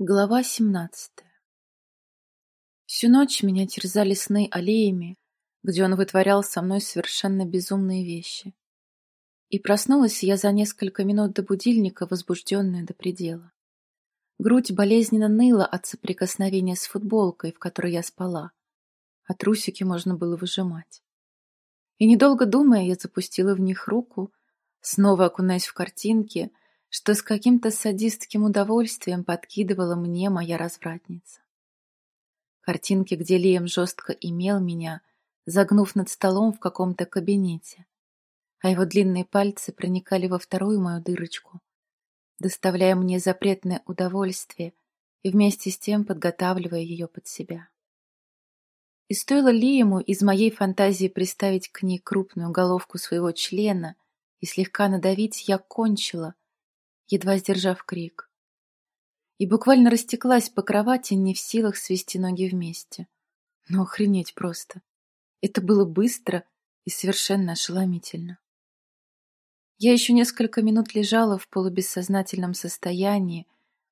Глава семнадцатая Всю ночь меня терзали сны аллеями, где он вытворял со мной совершенно безумные вещи. И проснулась я за несколько минут до будильника, возбужденная до предела. Грудь болезненно ныла от соприкосновения с футболкой, в которой я спала, а трусики можно было выжимать. И недолго думая, я запустила в них руку, снова окунаясь в картинки — что с каким-то садистским удовольствием подкидывала мне моя развратница. Картинки, где Лием жестко имел меня, загнув над столом в каком-то кабинете, а его длинные пальцы проникали во вторую мою дырочку, доставляя мне запретное удовольствие и вместе с тем подготавливая ее под себя. И стоило ли ему из моей фантазии приставить к ней крупную головку своего члена и слегка надавить, я кончила, едва сдержав крик. И буквально растеклась по кровати, не в силах свести ноги вместе. Но охренеть просто. Это было быстро и совершенно ошеломительно. Я еще несколько минут лежала в полубессознательном состоянии,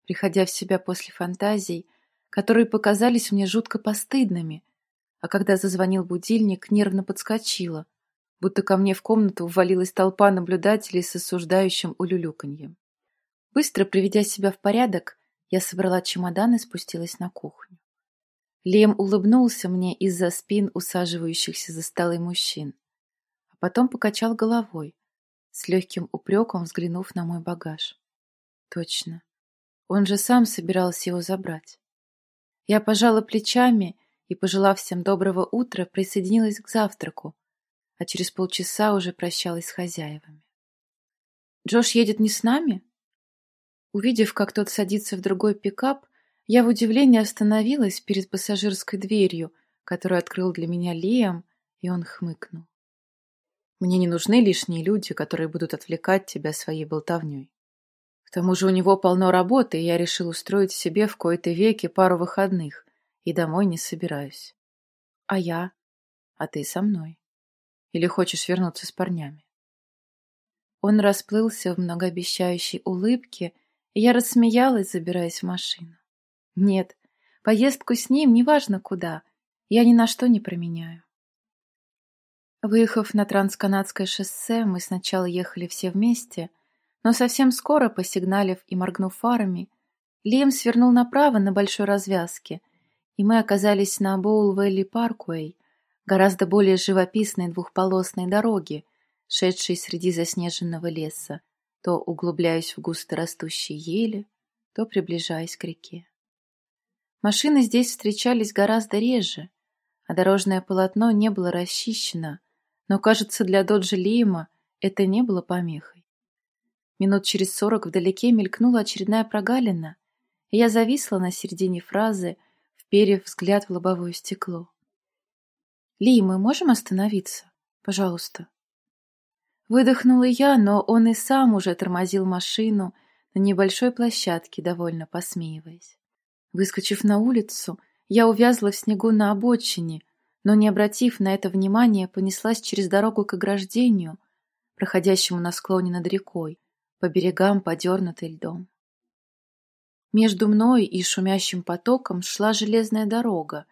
приходя в себя после фантазий, которые показались мне жутко постыдными, а когда зазвонил будильник, нервно подскочила, будто ко мне в комнату ввалилась толпа наблюдателей с осуждающим улюлюканьем. Быстро приведя себя в порядок, я собрала чемодан и спустилась на кухню. Лем улыбнулся мне из-за спин усаживающихся за столы мужчин, а потом покачал головой, с легким упреком взглянув на мой багаж. Точно, он же сам собирался его забрать. Я пожала плечами и, пожелав всем доброго утра, присоединилась к завтраку, а через полчаса уже прощалась с хозяевами. «Джош едет не с нами?» Увидев, как тот садится в другой пикап, я в удивлении остановилась перед пассажирской дверью, которую открыл для меня Лиам, и он хмыкнул. Мне не нужны лишние люди, которые будут отвлекать тебя своей болтовней. К тому же у него полно работы, и я решил устроить себе в кои-то веки пару выходных, и домой не собираюсь. А я? А ты со мной? Или хочешь вернуться с парнями? Он расплылся в многообещающей улыбке, я рассмеялась, забираясь в машину. Нет, поездку с ним, неважно куда, я ни на что не променяю. Выехав на трансканадское шоссе, мы сначала ехали все вместе, но совсем скоро, посигналив и моргнув фарами, Лиам свернул направо на большой развязке, и мы оказались на Боул-Вэлли Паркуэй, гораздо более живописной двухполосной дороге, шедшей среди заснеженного леса, то углубляясь в густо растущие ели, то приближаясь к реке. Машины здесь встречались гораздо реже, а дорожное полотно не было расчищено, но, кажется, для Доджи Лима это не было помехой. Минут через сорок вдалеке мелькнула очередная прогалина, и я зависла на середине фразы, вперев взгляд в лобовое стекло. «Ли, мы можем остановиться? Пожалуйста?» Выдохнула я, но он и сам уже тормозил машину на небольшой площадке, довольно посмеиваясь. Выскочив на улицу, я увязла в снегу на обочине, но, не обратив на это внимания, понеслась через дорогу к ограждению, проходящему на склоне над рекой, по берегам, подернутой льдом. Между мной и шумящим потоком шла железная дорога,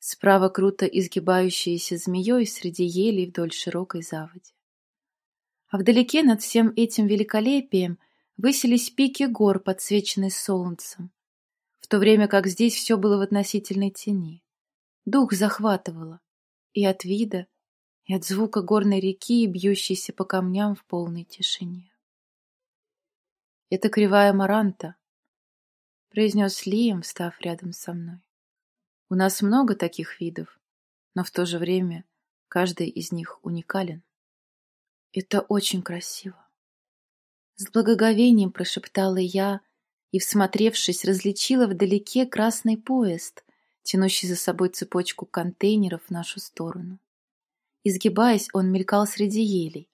справа круто изгибающаяся змеей среди елей вдоль широкой заводи а вдалеке над всем этим великолепием высились пики гор, подсвеченные солнцем, в то время как здесь все было в относительной тени. Дух захватывало и от вида, и от звука горной реки, бьющейся по камням в полной тишине. «Это кривая Маранта», — произнес Лием, встав рядом со мной. «У нас много таких видов, но в то же время каждый из них уникален». Это очень красиво. С благоговением прошептала я и, всмотревшись, различила вдалеке красный поезд, тянущий за собой цепочку контейнеров в нашу сторону. Изгибаясь, он мелькал среди елей,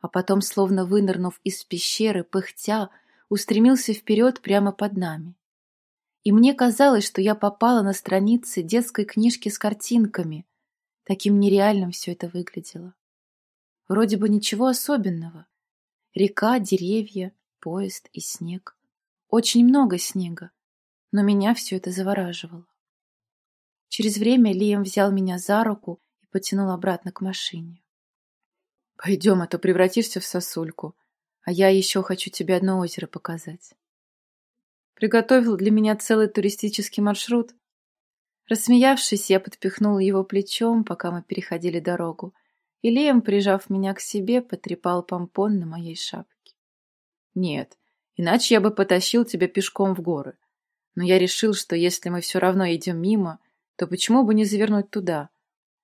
а потом, словно вынырнув из пещеры, пыхтя, устремился вперед прямо под нами. И мне казалось, что я попала на страницы детской книжки с картинками. Таким нереальным все это выглядело. Вроде бы ничего особенного. Река, деревья, поезд и снег. Очень много снега. но меня все это завораживало. Через время Лиам взял меня за руку и потянул обратно к машине. «Пойдем, а то превратишься в сосульку, а я еще хочу тебе одно озеро показать». Приготовил для меня целый туристический маршрут. Рассмеявшись, я подпихнула его плечом, пока мы переходили дорогу, и Лиам, прижав меня к себе, потрепал помпон на моей шапке. «Нет, иначе я бы потащил тебя пешком в горы. Но я решил, что если мы все равно идем мимо, то почему бы не завернуть туда?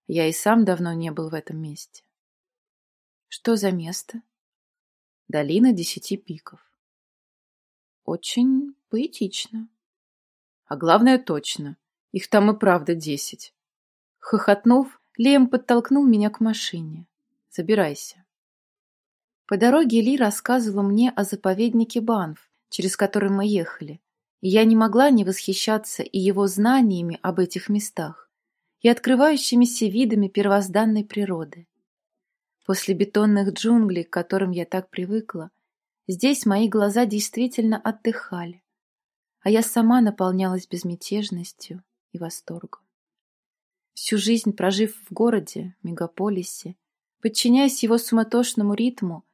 Я и сам давно не был в этом месте. Что за место? Долина десяти пиков. Очень поэтично. А главное точно. Их там и правда десять. Хохотнув, Лем подтолкнул меня к машине. Забирайся. По дороге Ли рассказывала мне о заповеднике Банф, через который мы ехали, и я не могла не восхищаться и его знаниями об этих местах, и открывающимися видами первозданной природы. После бетонных джунглей, к которым я так привыкла, здесь мои глаза действительно отдыхали, а я сама наполнялась безмятежностью и восторгом. Всю жизнь прожив в городе, мегаполисе, подчиняясь его суматошному ритму,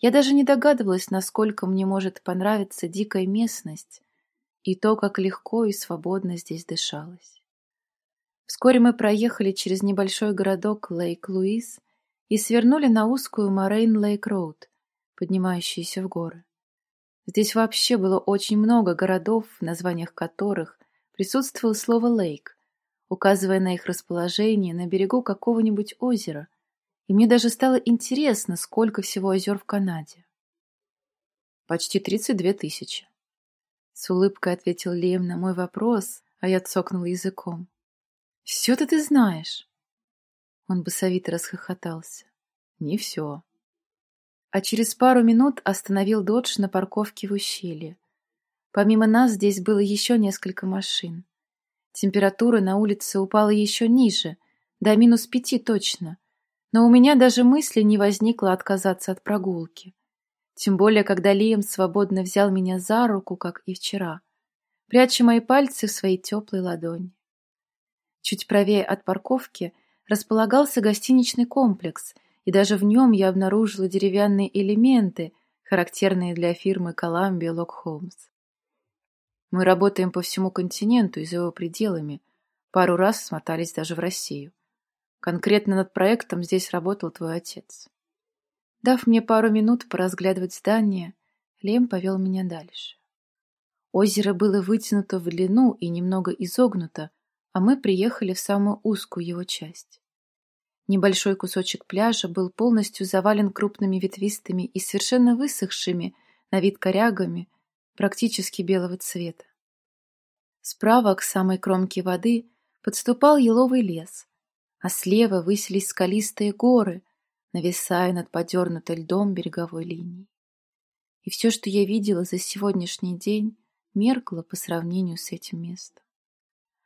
я даже не догадывалась, насколько мне может понравиться дикая местность, и то, как легко и свободно здесь дышалось. Вскоре мы проехали через небольшой городок Лейк-Луис и свернули на узкую Морейн-Лейк-Роуд, поднимающуюся в горы. Здесь вообще было очень много городов, в названиях которых присутствовало слово «лейк», указывая на их расположение на берегу какого-нибудь озера, и мне даже стало интересно, сколько всего озер в Канаде. Почти тридцать две тысячи. С улыбкой ответил Лем на мой вопрос, а я цокнула языком. «Все-то ты знаешь!» Он басовито расхохотался. «Не все». А через пару минут остановил Додж на парковке в ущелье. Помимо нас здесь было еще несколько машин. Температура на улице упала еще ниже, до минус пяти точно, но у меня даже мысли не возникло отказаться от прогулки. Тем более, когда Лиам свободно взял меня за руку, как и вчера, пряча мои пальцы в своей теплой ладони. Чуть правее от парковки располагался гостиничный комплекс, и даже в нем я обнаружила деревянные элементы, характерные для фирмы Columbia Lock Holmes. Мы работаем по всему континенту и за его пределами. Пару раз смотались даже в Россию. Конкретно над проектом здесь работал твой отец. Дав мне пару минут поразглядывать здание, Лем повел меня дальше. Озеро было вытянуто в длину и немного изогнуто, а мы приехали в самую узкую его часть. Небольшой кусочек пляжа был полностью завален крупными ветвистыми и совершенно высохшими на вид корягами, практически белого цвета. Справа к самой кромке воды подступал еловый лес, а слева высились скалистые горы, нависая над подернутой льдом береговой линией. И все, что я видела за сегодняшний день, меркло по сравнению с этим местом.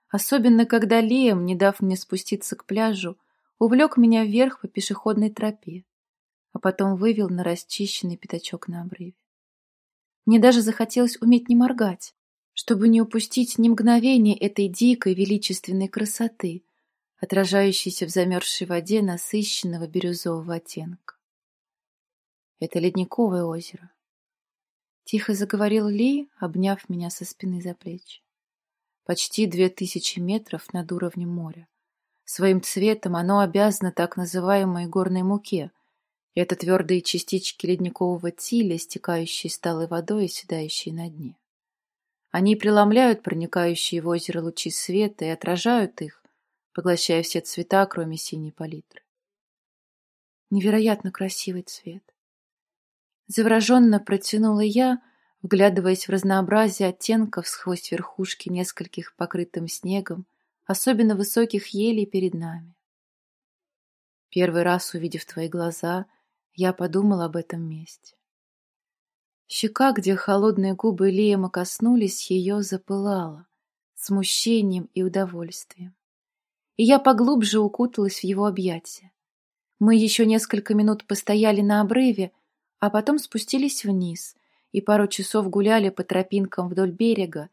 Особенно, когда Лиам, не дав мне спуститься к пляжу, увлек меня вверх по пешеходной тропе, а потом вывел на расчищенный пятачок на обрыве. Мне даже захотелось уметь не моргать, чтобы не упустить ни мгновения этой дикой величественной красоты, отражающейся в замерзшей воде насыщенного бирюзового оттенка. Это ледниковое озеро. Тихо заговорил Ли, обняв меня со спины за плечи. Почти две тысячи метров над уровнем моря. Своим цветом оно обязано так называемой горной муке. Это твердые частички ледникового тиля, стекающие сталой водой и седающие на дне. Они преломляют проникающие в озеро лучи света и отражают их, поглощая все цвета, кроме синей палитры. Невероятно красивый цвет. Завороженно протянула я, вглядываясь в разнообразие оттенков сквозь верхушки нескольких покрытым снегом, особенно высоких елей перед нами. Первый раз, увидев твои глаза, я подумал об этом месте. Щека, где холодные губы Лиема коснулись, ее запылала смущением и удовольствием и я поглубже укуталась в его объятия. Мы еще несколько минут постояли на обрыве, а потом спустились вниз и пару часов гуляли по тропинкам вдоль берега,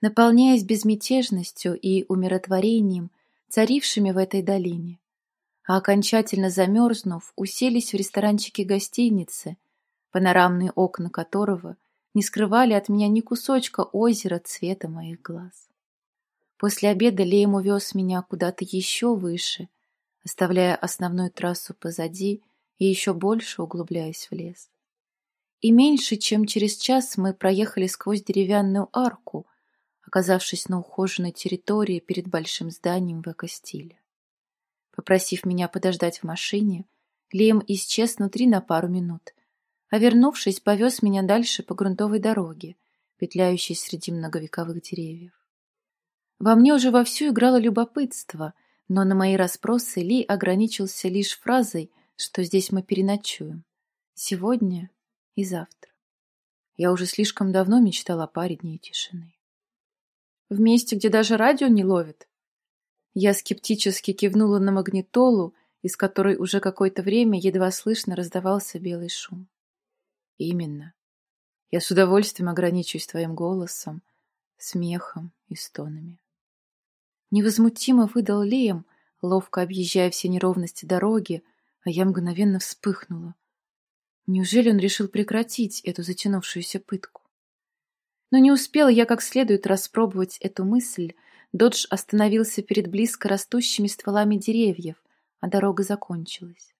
наполняясь безмятежностью и умиротворением, царившими в этой долине. А окончательно замерзнув, уселись в ресторанчике гостиницы, панорамные окна которого не скрывали от меня ни кусочка озера цвета моих глаз. После обеда Лейм увез меня куда-то еще выше, оставляя основную трассу позади и еще больше углубляясь в лес. И меньше, чем через час мы проехали сквозь деревянную арку, оказавшись на ухоженной территории перед большим зданием в эко-стиле. Попросив меня подождать в машине, Лем исчез внутри на пару минут, а вернувшись, повез меня дальше по грунтовой дороге, петляющей среди многовековых деревьев. Во мне уже вовсю играло любопытство, но на мои расспросы Ли ограничился лишь фразой, что здесь мы переночуем. Сегодня и завтра. Я уже слишком давно мечтала о паре дней тишины. В месте, где даже радио не ловит. Я скептически кивнула на магнитолу, из которой уже какое-то время едва слышно раздавался белый шум. Именно. Я с удовольствием ограничусь твоим голосом, смехом и стонами. Невозмутимо выдал Леем, ловко объезжая все неровности дороги, а я мгновенно вспыхнула. Неужели он решил прекратить эту затянувшуюся пытку? Но не успела я как следует распробовать эту мысль, Додж остановился перед близко растущими стволами деревьев, а дорога закончилась.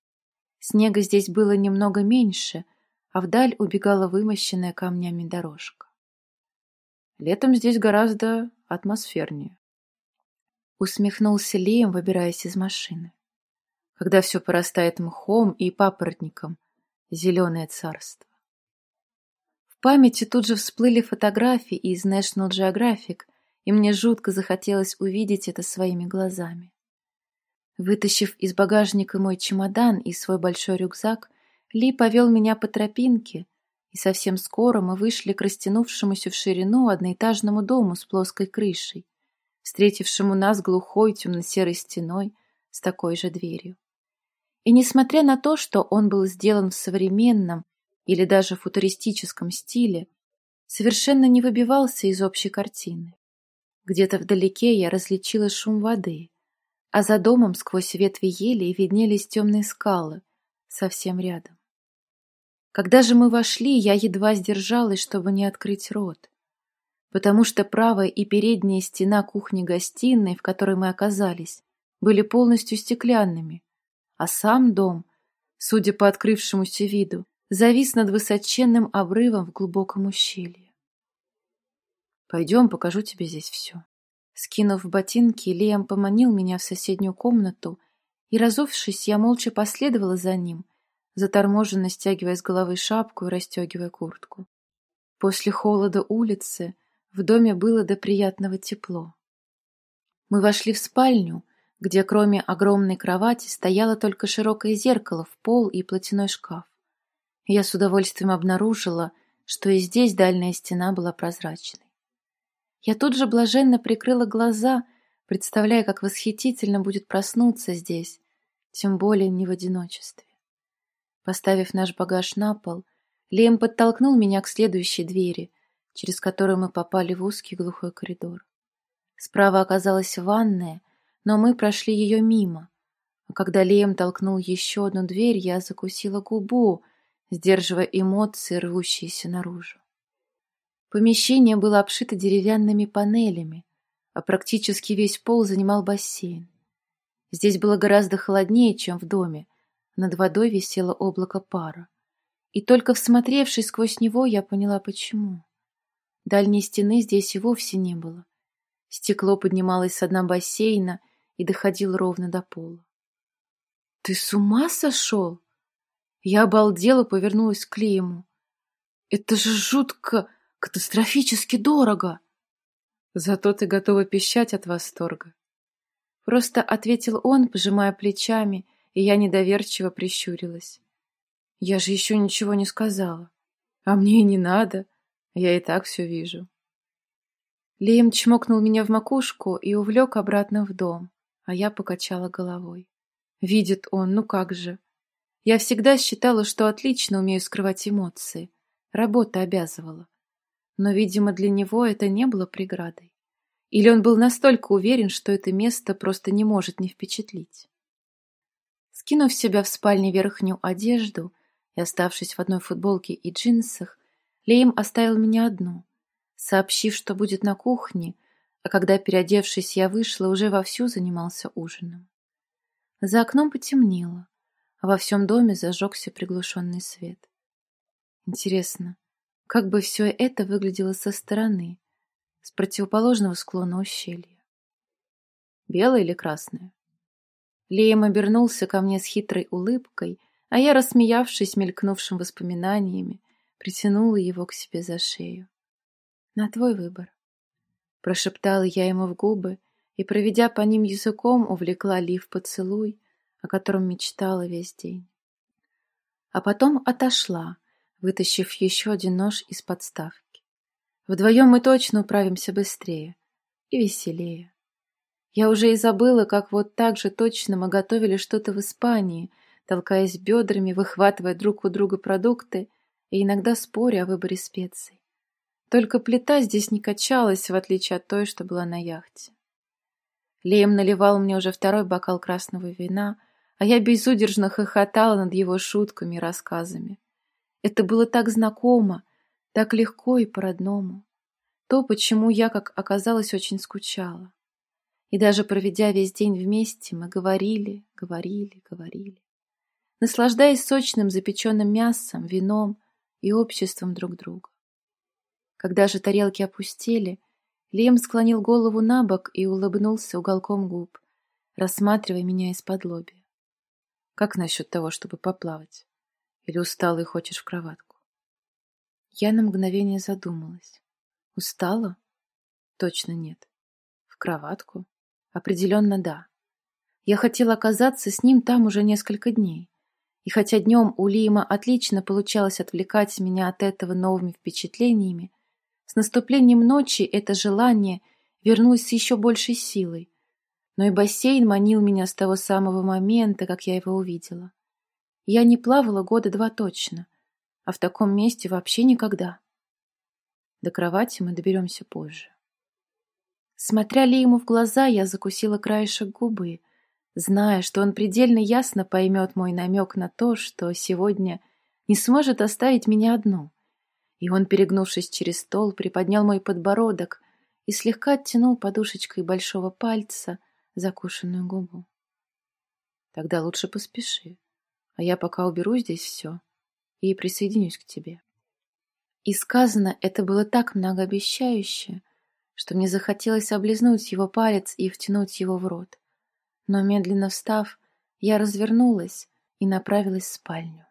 Снега здесь было немного меньше, а вдаль убегала вымощенная камнями дорожка. Летом здесь гораздо атмосфернее. Усмехнулся Лием, выбираясь из машины. Когда все порастает мхом и папоротником, зеленое царство. В памяти тут же всплыли фотографии из National Geographic, и мне жутко захотелось увидеть это своими глазами. Вытащив из багажника мой чемодан и свой большой рюкзак, ли повел меня по тропинке, и совсем скоро мы вышли к растянувшемуся в ширину одноэтажному дому с плоской крышей, встретившему нас глухой темно-серой стеной с такой же дверью. И несмотря на то, что он был сделан в современном или даже футуристическом стиле, совершенно не выбивался из общей картины. Где-то вдалеке я различила шум воды, а за домом сквозь ветви ели виднелись темные скалы, совсем рядом. Когда же мы вошли, я едва сдержалась, чтобы не открыть рот, потому что правая и передняя стена кухни-гостиной, в которой мы оказались, были полностью стеклянными, а сам дом, судя по открывшемуся виду, завис над высоченным обрывом в глубоком ущелье. «Пойдем, покажу тебе здесь все». Скинув ботинки, Лиам поманил меня в соседнюю комнату, и, разувшись, я молча последовала за ним, заторможенно стягивая с головы шапку и расстегивая куртку. После холода улицы в доме было до приятного тепло. Мы вошли в спальню, где кроме огромной кровати стояло только широкое зеркало в пол и платяной шкаф. Я с удовольствием обнаружила, что и здесь дальняя стена была прозрачной. Я тут же блаженно прикрыла глаза, представляя, как восхитительно будет проснуться здесь, тем более не в одиночестве. Поставив наш багаж на пол, Лем подтолкнул меня к следующей двери, через которую мы попали в узкий глухой коридор. Справа оказалась ванная, но мы прошли ее мимо. А когда Лем толкнул еще одну дверь, я закусила губу, сдерживая эмоции, рвущиеся наружу. Помещение было обшито деревянными панелями, а практически весь пол занимал бассейн. Здесь было гораздо холоднее, чем в доме. Над водой висело облако пара. И только всмотревшись сквозь него, я поняла, почему. Дальней стены здесь и вовсе не было. Стекло поднималось с дна бассейна и доходило ровно до пола. «Ты с ума сошел?» Я обалдела, повернулась к Лему. «Это же жутко, катастрофически дорого!» «Зато ты готова пищать от восторга!» Просто ответил он, пожимая плечами, и я недоверчиво прищурилась. Я же еще ничего не сказала. А мне и не надо. Я и так все вижу. Лием чмокнул меня в макушку и увлек обратно в дом, а я покачала головой. Видит он, ну как же. Я всегда считала, что отлично умею скрывать эмоции. Работа обязывала. Но, видимо, для него это не было преградой. Или он был настолько уверен, что это место просто не может не впечатлить? Скинув с себя в спальне верхнюю одежду и оставшись в одной футболке и джинсах, Лейм оставил меня одну, сообщив, что будет на кухне, а когда, переодевшись, я вышла, уже вовсю занимался ужином. За окном потемнело, а во всем доме зажегся приглушенный свет. Интересно, как бы все это выглядело со стороны, с противоположного склона ущелья? Белое или красное? Леем обернулся ко мне с хитрой улыбкой, а я, рассмеявшись мелькнувшим воспоминаниями, притянула его к себе за шею. «На твой выбор», — прошептала я ему в губы и, проведя по ним языком, увлекла Ли в поцелуй, о котором мечтала весь день. А потом отошла, вытащив еще один нож из подставки. Вдвоем мы точно управимся быстрее и веселее. Я уже и забыла, как вот так же точно мы готовили что-то в Испании, толкаясь бедрами, выхватывая друг у друга продукты и иногда споря о выборе специй. Только плита здесь не качалась, в отличие от той, что была на яхте. Леем наливал мне уже второй бокал красного вина, а я безудержно хохотала над его шутками и рассказами. Это было так знакомо, так легко и по-родному. То, почему я, как оказалось, очень скучала. И даже проведя весь день вместе, мы говорили, говорили, говорили, наслаждаясь сочным запеченным мясом, вином и обществом друг друга. Когда же тарелки опустели, Лем склонил голову на бок и улыбнулся уголком губ, рассматривая меня из-под лоби. Как насчет того, чтобы поплавать? Или устала и хочешь в кроватку? Я на мгновение задумалась. Устала? Точно нет. В кроватку? Определенно да. Я хотела оказаться с ним там уже несколько дней. И хотя днем у Лима отлично получалось отвлекать меня от этого новыми впечатлениями, с наступлением ночи это желание вернулось с еще большей силой. Но и бассейн манил меня с того самого момента, как я его увидела. Я не плавала года два точно, а в таком месте вообще никогда. До кровати мы доберемся позже. Смотря ли ему в глаза, я закусила краешек губы, зная, что он предельно ясно поймет мой намек на то, что сегодня не сможет оставить меня одну. И он, перегнувшись через стол, приподнял мой подбородок и слегка оттянул подушечкой большого пальца закушенную губу. Тогда лучше поспеши, а я пока уберу здесь все и присоединюсь к тебе. И сказано это было так многообещающе, что мне захотелось облизнуть его палец и втянуть его в рот. Но медленно встав, я развернулась и направилась в спальню.